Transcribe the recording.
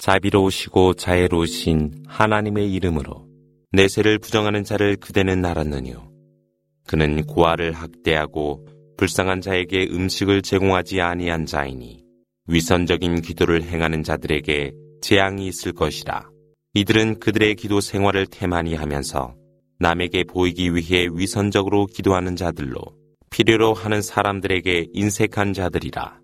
자비로우시고 자애로우신 하나님의 이름으로 내세를 부정하는 자를 그대는 알았느뇨. 그는 고아를 학대하고 불쌍한 자에게 음식을 제공하지 아니한 자이니 위선적인 기도를 행하는 자들에게 재앙이 있을 것이라. 이들은 그들의 기도 생활을 태만히 하면서 남에게 보이기 위해 위선적으로 기도하는 자들로 필요로 하는 사람들에게 인색한 자들이라.